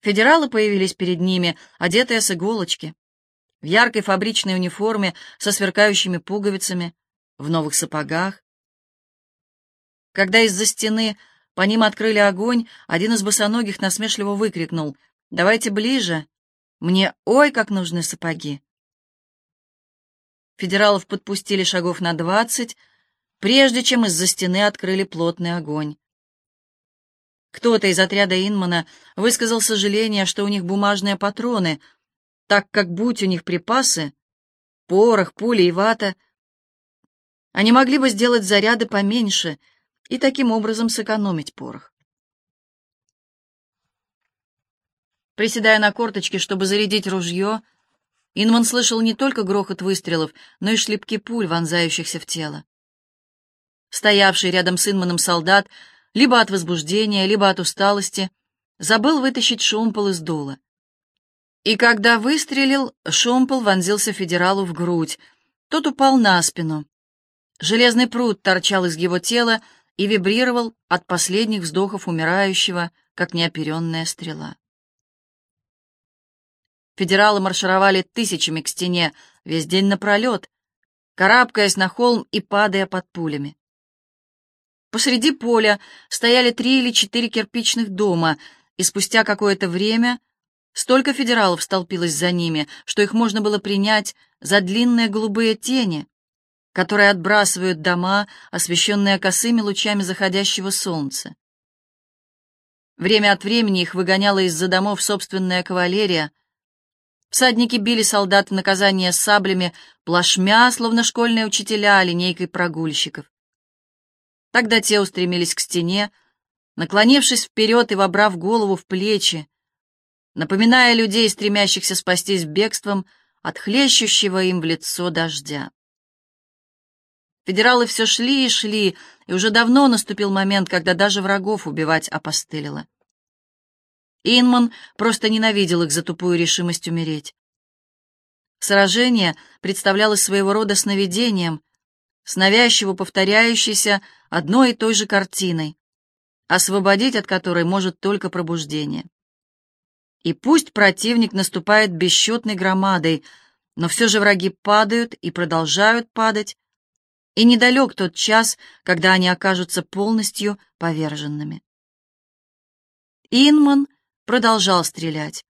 Федералы появились перед ними, одетые с иголочки, в яркой фабричной униформе со сверкающими пуговицами, в новых сапогах. Когда из-за стены по ним открыли огонь, один из босоногих насмешливо выкрикнул «Давайте ближе! Мне ой, как нужны сапоги!» Федералов подпустили шагов на двадцать, прежде чем из-за стены открыли плотный огонь. Кто-то из отряда Инмана высказал сожаление, что у них бумажные патроны, так как, будь у них припасы, порох, пули и вата, они могли бы сделать заряды поменьше и таким образом сэкономить порох. Приседая на корточки, чтобы зарядить ружье, Инман слышал не только грохот выстрелов, но и шлепки пуль, вонзающихся в тело. Стоявший рядом с Инманом солдат либо от возбуждения, либо от усталости, забыл вытащить шомпол из дула. И когда выстрелил, шомпол вонзился федералу в грудь. Тот упал на спину. Железный пруд торчал из его тела и вибрировал от последних вздохов умирающего, как неоперенная стрела. Федералы маршировали тысячами к стене, весь день напролет, карабкаясь на холм и падая под пулями. Посреди поля стояли три или четыре кирпичных дома, и спустя какое-то время столько федералов столпилось за ними, что их можно было принять за длинные голубые тени, которые отбрасывают дома, освещенные косыми лучами заходящего солнца. Время от времени их выгоняла из-за домов собственная кавалерия. Всадники били солдат в наказание саблями, плашмя, словно школьные учителя, линейкой прогульщиков. Тогда те устремились к стене, наклонившись вперед и вобрав голову в плечи, напоминая людей, стремящихся спастись бегством от хлещущего им в лицо дождя. Федералы все шли и шли, и уже давно наступил момент, когда даже врагов убивать опостылило. Инман просто ненавидел их за тупую решимость умереть. Сражение представлялось своего рода сновидением, с навязчиво повторяющейся одной и той же картиной, освободить от которой может только пробуждение. И пусть противник наступает бесчетной громадой, но все же враги падают и продолжают падать, и недалек тот час, когда они окажутся полностью поверженными. Инман продолжал стрелять.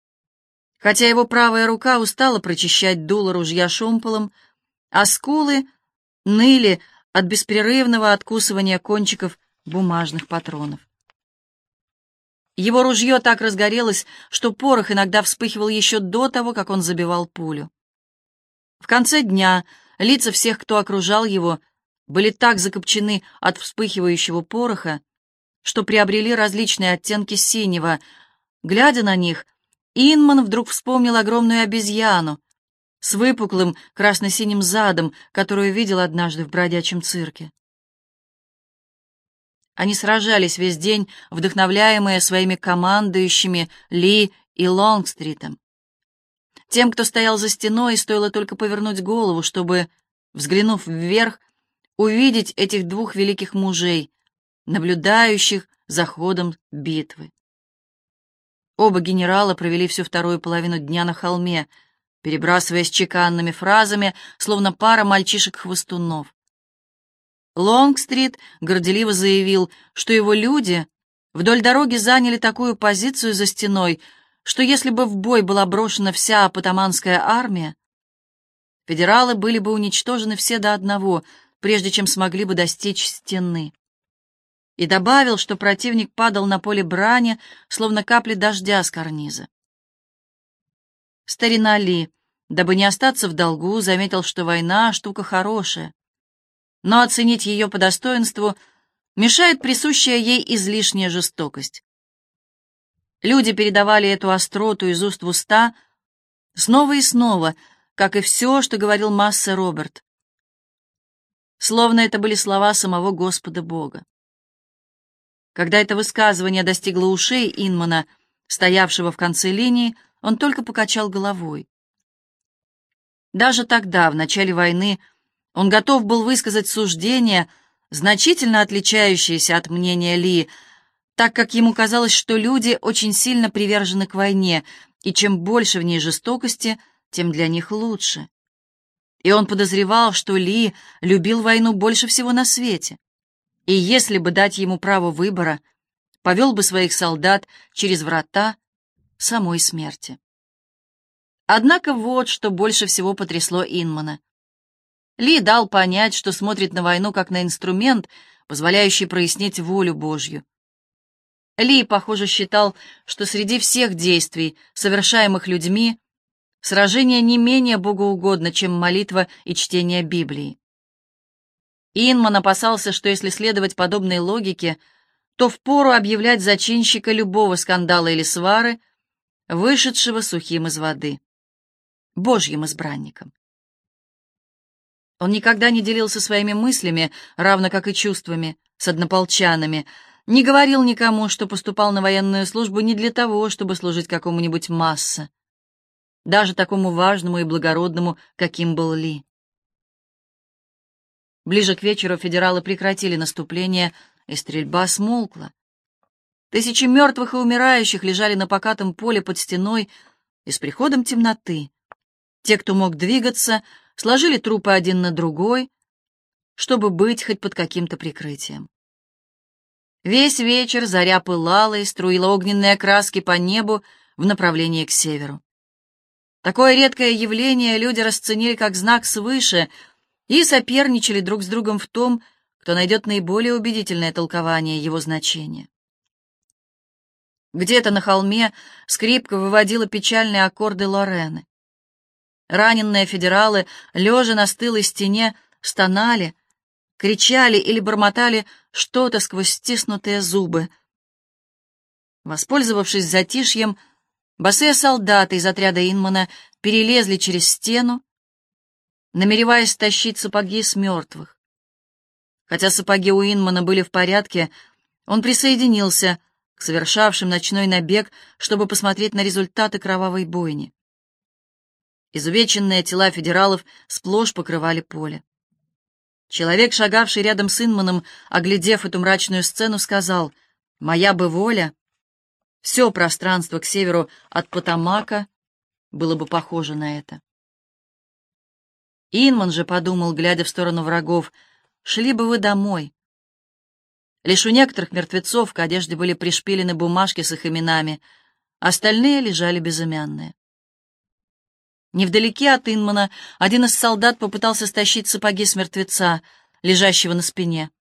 Хотя его правая рука устала прочищать дуло ружья шомполом, а скулы ныли от беспрерывного откусывания кончиков бумажных патронов. Его ружье так разгорелось, что порох иногда вспыхивал еще до того, как он забивал пулю. В конце дня лица всех, кто окружал его, были так закопчены от вспыхивающего пороха, что приобрели различные оттенки синего. Глядя на них, Инман вдруг вспомнил огромную обезьяну, с выпуклым красно-синим задом, которую видел однажды в бродячем цирке. Они сражались весь день, вдохновляемые своими командующими Ли и Лонгстритом. Тем, кто стоял за стеной, стоило только повернуть голову, чтобы, взглянув вверх, увидеть этих двух великих мужей, наблюдающих за ходом битвы. Оба генерала провели всю вторую половину дня на холме — перебрасываясь чеканными фразами, словно пара мальчишек-хвостунов. Лонгстрит горделиво заявил, что его люди вдоль дороги заняли такую позицию за стеной, что если бы в бой была брошена вся апатаманская армия, федералы были бы уничтожены все до одного, прежде чем смогли бы достичь стены. И добавил, что противник падал на поле брани, словно капли дождя с карниза. Старина Ли, дабы не остаться в долгу, заметил, что война — штука хорошая. Но оценить ее по достоинству мешает присущая ей излишняя жестокость. Люди передавали эту остроту из уст в уста снова и снова, как и все, что говорил Масса Роберт. Словно это были слова самого Господа Бога. Когда это высказывание достигло ушей Инмана, стоявшего в конце линии, он только покачал головой. Даже тогда, в начале войны, он готов был высказать суждение, значительно отличающееся от мнения Ли, так как ему казалось, что люди очень сильно привержены к войне, и чем больше в ней жестокости, тем для них лучше. И он подозревал, что Ли любил войну больше всего на свете. И если бы дать ему право выбора, повел бы своих солдат через врата самой смерти. Однако вот что больше всего потрясло Инмана. Ли дал понять, что смотрит на войну как на инструмент, позволяющий прояснить волю Божью. Ли, похоже, считал, что среди всех действий, совершаемых людьми, сражение не менее богоугодно, чем молитва и чтение Библии. Инман опасался, что если следовать подобной логике, то впору объявлять зачинщика любого скандала или свары, вышедшего сухим из воды, Божьим избранником. Он никогда не делился своими мыслями, равно как и чувствами, с однополчанами, не говорил никому, что поступал на военную службу не для того, чтобы служить какому-нибудь масса, даже такому важному и благородному, каким был Ли. Ближе к вечеру федералы прекратили наступление, и стрельба смолкла. Тысячи мертвых и умирающих лежали на покатом поле под стеной, и с приходом темноты те, кто мог двигаться, сложили трупы один на другой, чтобы быть хоть под каким-то прикрытием. Весь вечер заря пылала и струила огненные краски по небу в направлении к северу. Такое редкое явление люди расценили как знак свыше и соперничали друг с другом в том, кто найдет наиболее убедительное толкование его значения. Где-то на холме скрипка выводила печальные аккорды Лорены. Раненные федералы, лежа на стылой стене, стонали, кричали или бормотали что-то сквозь стиснутые зубы. Воспользовавшись затишьем, босые солдаты из отряда Инмана перелезли через стену, намереваясь стащить сапоги с мертвых. Хотя сапоги у Инмана были в порядке, он присоединился к совершавшим ночной набег, чтобы посмотреть на результаты кровавой бойни. Изувеченные тела федералов сплошь покрывали поле. Человек, шагавший рядом с Инманом, оглядев эту мрачную сцену, сказал, «Моя бы воля, все пространство к северу от Потамака было бы похоже на это». Инман же подумал, глядя в сторону врагов, «Шли бы вы домой». Лишь у некоторых мертвецов к одежде были пришпилены бумажки с их именами, остальные лежали безымянные. Невдалеке от Инмана один из солдат попытался стащить сапоги с мертвеца, лежащего на спине.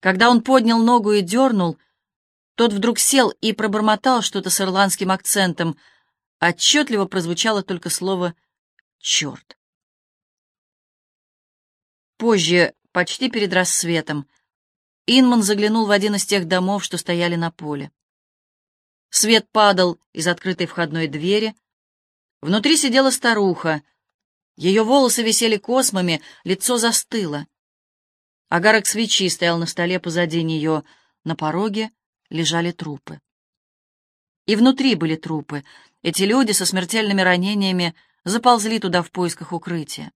Когда он поднял ногу и дернул, тот вдруг сел и пробормотал что-то с ирландским акцентом. Отчетливо прозвучало только слово «черт». Позже, почти перед рассветом, Инман заглянул в один из тех домов, что стояли на поле. Свет падал из открытой входной двери — Внутри сидела старуха. Ее волосы висели космами, лицо застыло. Агарок свечи стоял на столе позади нее. На пороге лежали трупы. И внутри были трупы. Эти люди со смертельными ранениями заползли туда в поисках укрытия.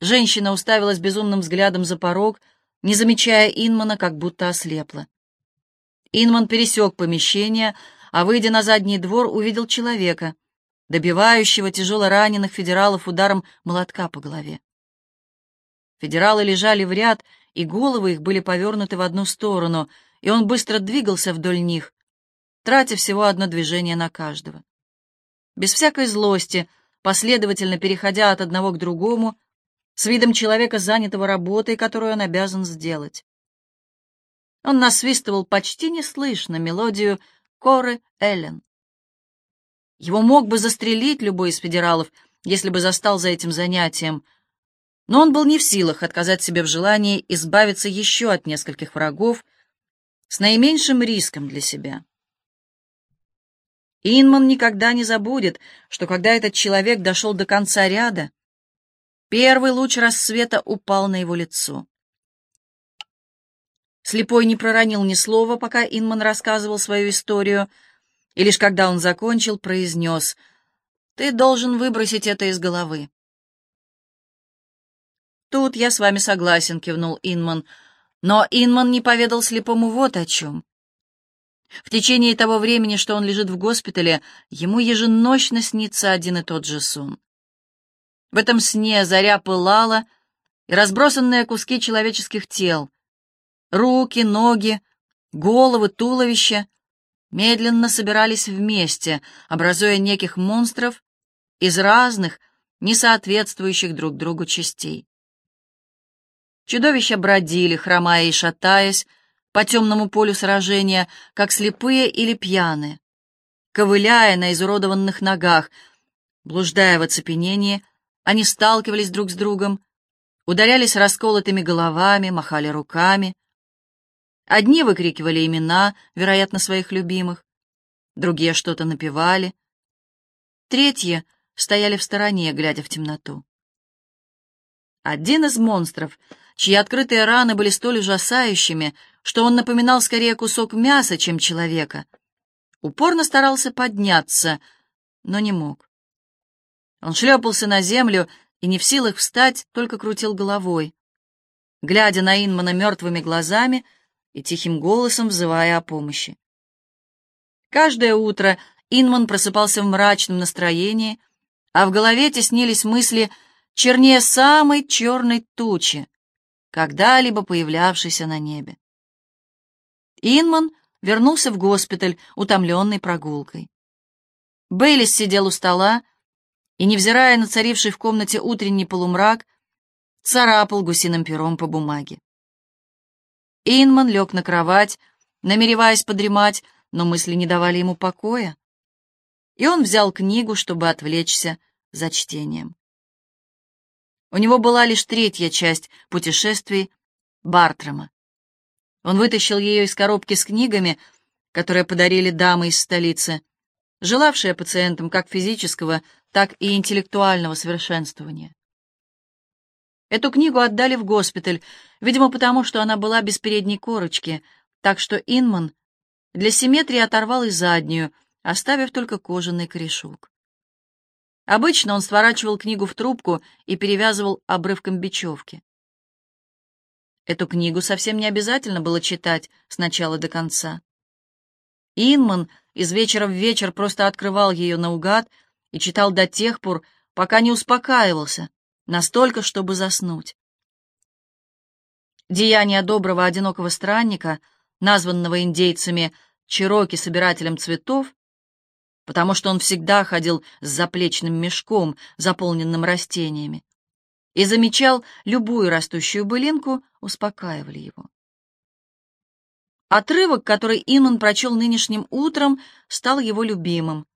Женщина уставилась безумным взглядом за порог, не замечая Инмана, как будто ослепла. Инман пересек помещение, а, выйдя на задний двор, увидел человека — добивающего тяжело раненых федералов ударом молотка по голове. Федералы лежали в ряд, и головы их были повернуты в одну сторону, и он быстро двигался вдоль них, тратя всего одно движение на каждого. Без всякой злости, последовательно переходя от одного к другому, с видом человека, занятого работой, которую он обязан сделать. Он насвистывал почти неслышно мелодию Коры Эллен. Его мог бы застрелить любой из федералов, если бы застал за этим занятием, но он был не в силах отказать себе в желании избавиться еще от нескольких врагов с наименьшим риском для себя. Инман никогда не забудет, что когда этот человек дошел до конца ряда, первый луч рассвета упал на его лицо. Слепой не проронил ни слова, пока Инман рассказывал свою историю — и лишь когда он закончил, произнес «Ты должен выбросить это из головы». «Тут я с вами согласен», — кивнул Инман. Но Инман не поведал слепому вот о чем. В течение того времени, что он лежит в госпитале, ему еженочно снится один и тот же сон. В этом сне заря пылала, и разбросанные куски человеческих тел, руки, ноги, головы, туловища медленно собирались вместе, образуя неких монстров из разных, не соответствующих друг другу частей. Чудовища бродили, хромая и шатаясь, по темному полю сражения, как слепые или пьяные, ковыляя на изуродованных ногах, блуждая в оцепенении, они сталкивались друг с другом, ударялись расколотыми головами, махали руками. Одни выкрикивали имена, вероятно, своих любимых, другие что-то напевали, третьи стояли в стороне, глядя в темноту. Один из монстров, чьи открытые раны были столь ужасающими, что он напоминал скорее кусок мяса, чем человека, упорно старался подняться, но не мог. Он шлепался на землю и, не в силах встать, только крутил головой, глядя на Инмана мертвыми глазами и тихим голосом взывая о помощи. Каждое утро Инман просыпался в мрачном настроении, а в голове теснились мысли чернее самой черной тучи, когда-либо появлявшейся на небе. Инман вернулся в госпиталь, утомленный прогулкой. Бейлис сидел у стола и, невзирая на царивший в комнате утренний полумрак, царапал гусиным пером по бумаге. Инман лег на кровать, намереваясь подремать, но мысли не давали ему покоя, и он взял книгу, чтобы отвлечься за чтением. У него была лишь третья часть путешествий Бартрама. Он вытащил ее из коробки с книгами, которые подарили дамы из столицы, желавшие пациентам как физического, так и интеллектуального совершенствования. Эту книгу отдали в госпиталь, видимо, потому что она была без передней корочки, так что Инман для симметрии оторвал и заднюю, оставив только кожаный корешок. Обычно он сворачивал книгу в трубку и перевязывал обрывком бечевки. Эту книгу совсем не обязательно было читать с начала до конца. Инман из вечера в вечер просто открывал ее наугад и читал до тех пор, пока не успокаивался, настолько, чтобы заснуть. Деяния доброго одинокого странника, названного индейцами Чироки собирателем цветов, потому что он всегда ходил с заплечным мешком, заполненным растениями, и замечал любую растущую былинку, успокаивали его. Отрывок, который Инман прочел нынешним утром, стал его любимым.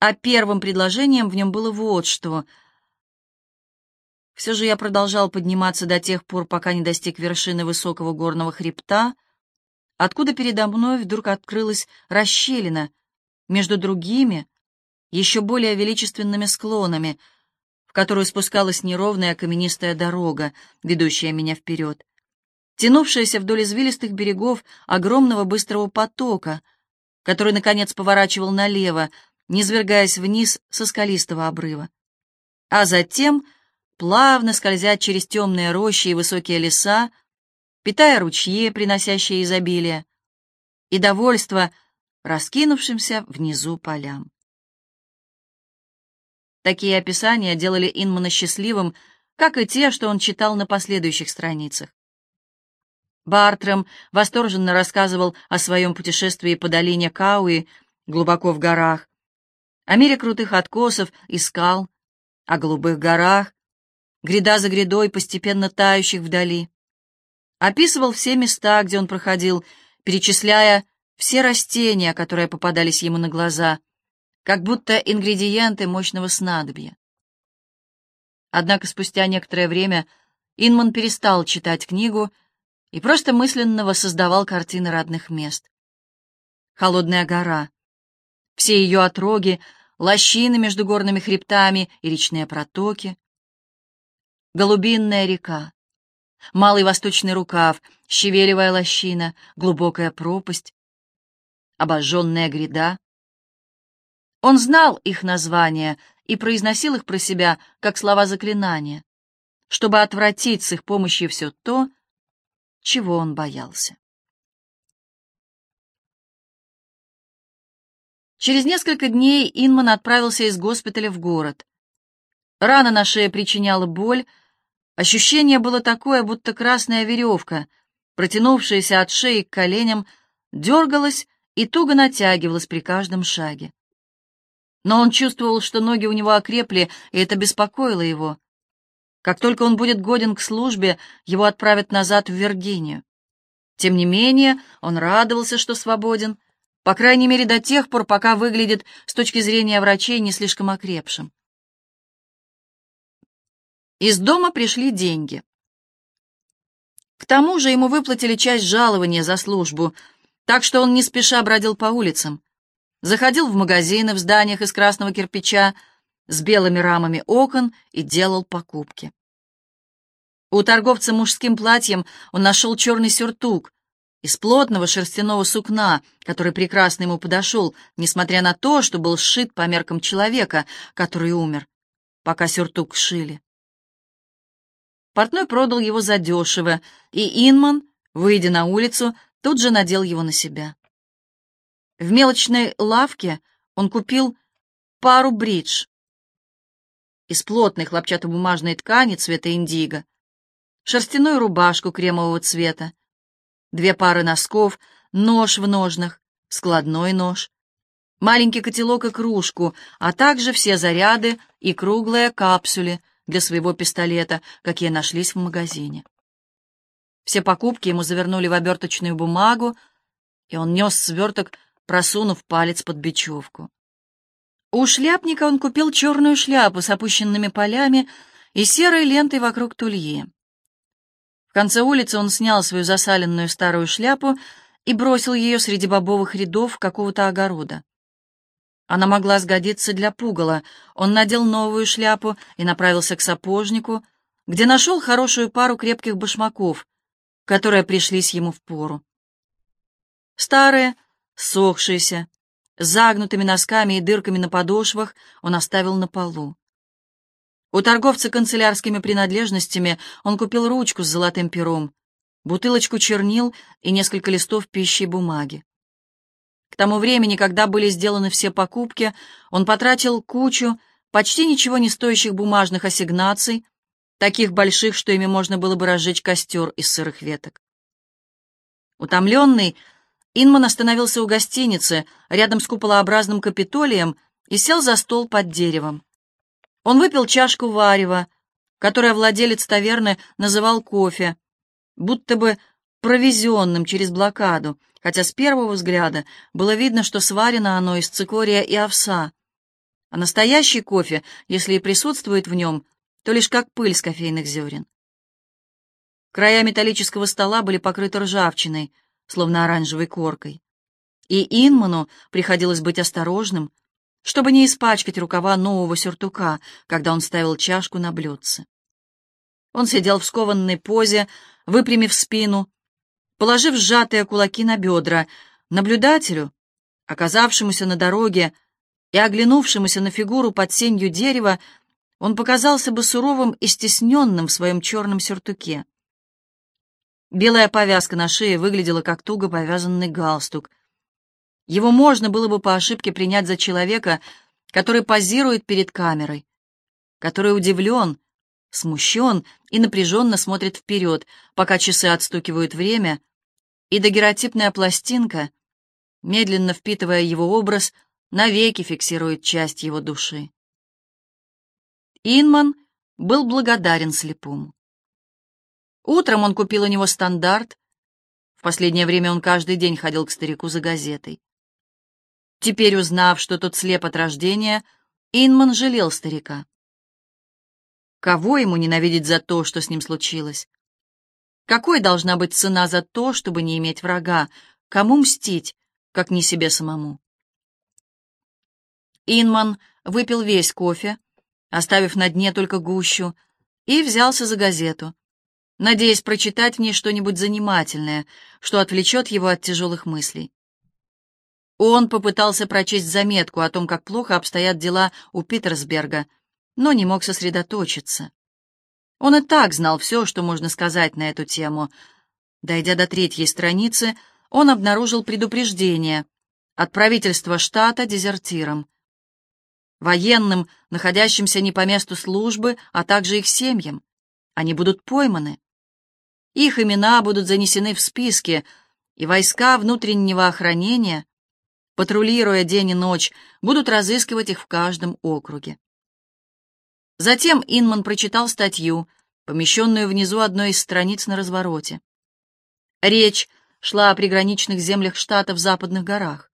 А первым предложением в нем было вот что. Все же я продолжал подниматься до тех пор, пока не достиг вершины высокого горного хребта, откуда передо мной вдруг открылась расщелина между другими, еще более величественными склонами, в которую спускалась неровная каменистая дорога, ведущая меня вперед, тянувшаяся вдоль извилистых берегов огромного быстрого потока, который, наконец, поворачивал налево, низвергаясь вниз со скалистого обрыва. А затем, плавно скользя через темные рощи и высокие леса, питая ручьи, приносящие изобилие, и довольство раскинувшимся внизу полям. Такие описания делали Инмана счастливым, как и те, что он читал на последующих страницах. Бартрем восторженно рассказывал о своем путешествии по долине Кауи, глубоко в горах, о мире крутых откосов и скал, о голубых горах, гряда за грядой, постепенно тающих вдали. Описывал все места, где он проходил, перечисляя все растения, которые попадались ему на глаза, как будто ингредиенты мощного снадобья. Однако спустя некоторое время Инман перестал читать книгу и просто мысленно воссоздавал картины родных мест. Холодная гора, все ее отроги, лощины между горными хребтами и речные протоки, Голубинная река, Малый восточный рукав, щавелевая лощина, глубокая пропасть, обожженная гряда. Он знал их названия и произносил их про себя, как слова заклинания, чтобы отвратить с их помощью все то, чего он боялся. Через несколько дней Инман отправился из госпиталя в город. Рана на шее причиняла боль. Ощущение было такое, будто красная веревка, протянувшаяся от шеи к коленям, дергалась и туго натягивалась при каждом шаге. Но он чувствовал, что ноги у него окрепли, и это беспокоило его. Как только он будет годен к службе, его отправят назад в Виргинию. Тем не менее, он радовался, что свободен, по крайней мере до тех пор, пока выглядит с точки зрения врачей не слишком окрепшим. Из дома пришли деньги. К тому же ему выплатили часть жалования за службу, так что он не спеша бродил по улицам, заходил в магазины в зданиях из красного кирпича с белыми рамами окон и делал покупки. У торговца мужским платьем он нашел черный сюртук из плотного шерстяного сукна, который прекрасно ему подошел, несмотря на то, что был сшит по меркам человека, который умер, пока сюртук шили. Портной продал его задешево, и Инман, выйдя на улицу, тут же надел его на себя. В мелочной лавке он купил пару бридж из плотной хлопчатобумажной ткани цвета индиго, шерстяную рубашку кремового цвета, две пары носков, нож в ножнах, складной нож, маленький котелок и кружку, а также все заряды и круглые капсули для своего пистолета, какие нашлись в магазине. Все покупки ему завернули в оберточную бумагу, и он нес сверток, просунув палец под бечевку. У шляпника он купил черную шляпу с опущенными полями и серой лентой вокруг тульи. Конце улицы он снял свою засаленную старую шляпу и бросил ее среди бобовых рядов какого-то огорода. Она могла сгодиться для пугала. Он надел новую шляпу и направился к сапожнику, где нашел хорошую пару крепких башмаков, которые пришлись ему в пору. Старые, сохшиеся, с загнутыми носками и дырками на подошвах он оставил на полу. У торговца канцелярскими принадлежностями он купил ручку с золотым пером, бутылочку чернил и несколько листов пищи и бумаги. К тому времени, когда были сделаны все покупки, он потратил кучу почти ничего не стоящих бумажных ассигнаций, таких больших, что ими можно было бы разжечь костер из сырых веток. Утомленный, Инман остановился у гостиницы рядом с куполообразным капитолием и сел за стол под деревом. Он выпил чашку варева, которое владелец таверны называл кофе, будто бы провизионным через блокаду, хотя с первого взгляда было видно, что сварено оно из цикория и овса, а настоящий кофе, если и присутствует в нем, то лишь как пыль с кофейных зерен. Края металлического стола были покрыты ржавчиной, словно оранжевой коркой. И Инману приходилось быть осторожным, чтобы не испачкать рукава нового сюртука, когда он ставил чашку на блюдце. Он сидел в скованной позе, выпрямив спину, положив сжатые кулаки на бедра, наблюдателю, оказавшемуся на дороге и оглянувшемуся на фигуру под сенью дерева, он показался бы суровым и стесненным в своем черном сюртуке. Белая повязка на шее выглядела как туго повязанный галстук. Его можно было бы по ошибке принять за человека, который позирует перед камерой, который удивлен, смущен и напряженно смотрит вперед, пока часы отстукивают время, и дагеротипная пластинка, медленно впитывая его образ, навеки фиксирует часть его души. Инман был благодарен слепому. Утром он купил у него стандарт. В последнее время он каждый день ходил к старику за газетой. Теперь, узнав, что тот слеп от рождения, Инман жалел старика. Кого ему ненавидеть за то, что с ним случилось? Какой должна быть цена за то, чтобы не иметь врага? Кому мстить, как не себе самому? Инман выпил весь кофе, оставив на дне только гущу, и взялся за газету, надеясь прочитать в ней что-нибудь занимательное, что отвлечет его от тяжелых мыслей. Он попытался прочесть заметку о том, как плохо обстоят дела у Питерсберга, но не мог сосредоточиться. Он и так знал все, что можно сказать на эту тему. Дойдя до третьей страницы, он обнаружил предупреждение, от правительства штата дезертирам, военным, находящимся не по месту службы, а также их семьям. Они будут пойманы. Их имена будут занесены в списки, и войска внутреннего охранения, патрулируя день и ночь, будут разыскивать их в каждом округе. Затем Инман прочитал статью, помещенную внизу одной из страниц на развороте. Речь шла о приграничных землях штата в западных горах.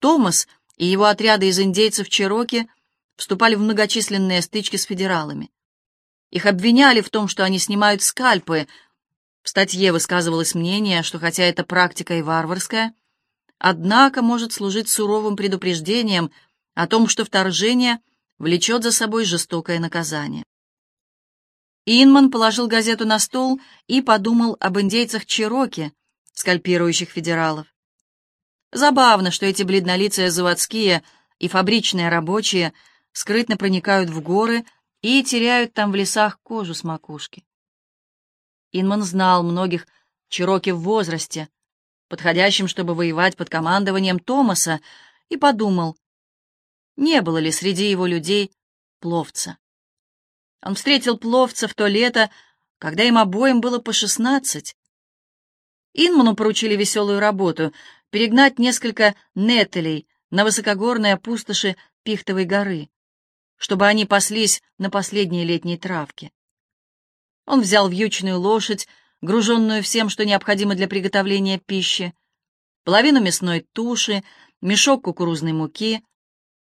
Томас и его отряды из индейцев Чероки вступали в многочисленные стычки с федералами. Их обвиняли в том, что они снимают скальпы. В статье высказывалось мнение, что хотя эта практика и варварская, однако может служить суровым предупреждением о том, что вторжение влечет за собой жестокое наказание. Инман положил газету на стол и подумал об индейцах Чироки, скальпирующих федералов. Забавно, что эти бледнолицые заводские и фабричные рабочие скрытно проникают в горы и теряют там в лесах кожу с макушки. Инман знал многих Чироки в возрасте, подходящим, чтобы воевать под командованием Томаса, и подумал, не было ли среди его людей пловца. Он встретил пловца в то лето, когда им обоим было по шестнадцать. Инману поручили веселую работу — перегнать несколько нетелей на высокогорные пустоши Пихтовой горы, чтобы они паслись на последней летней травке. Он взял вьючную лошадь, груженную всем, что необходимо для приготовления пищи, половину мясной туши, мешок кукурузной муки,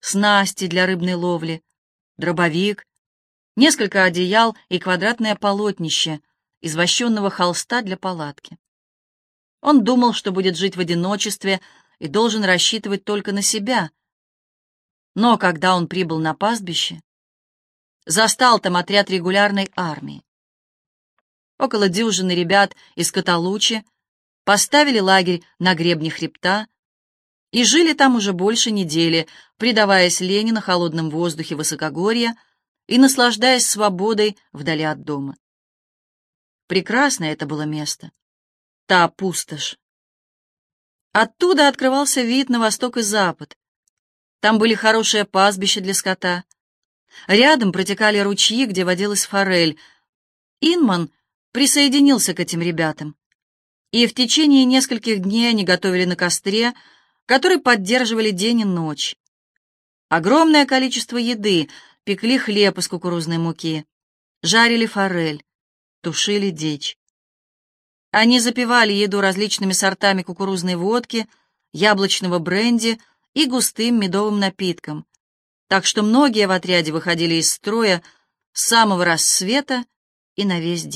снасти для рыбной ловли, дробовик, несколько одеял и квадратное полотнище из вощенного холста для палатки. Он думал, что будет жить в одиночестве и должен рассчитывать только на себя. Но когда он прибыл на пастбище, застал там отряд регулярной армии. Около дюжины ребят из Каталучи поставили лагерь на гребне хребта и жили там уже больше недели, предаваясь лени на холодном воздухе высокогорья и наслаждаясь свободой вдали от дома. Прекрасное это было место. Та пустошь. Оттуда открывался вид на восток и запад. Там были хорошие пастбища для скота. Рядом протекали ручьи, где водилась форель. Инман присоединился к этим ребятам. И в течение нескольких дней они готовили на костре, который поддерживали день и ночь. Огромное количество еды, пекли хлеб из кукурузной муки, жарили форель, тушили дичь. Они запивали еду различными сортами кукурузной водки, яблочного бренди и густым медовым напитком, так что многие в отряде выходили из строя с самого рассвета и на весь день.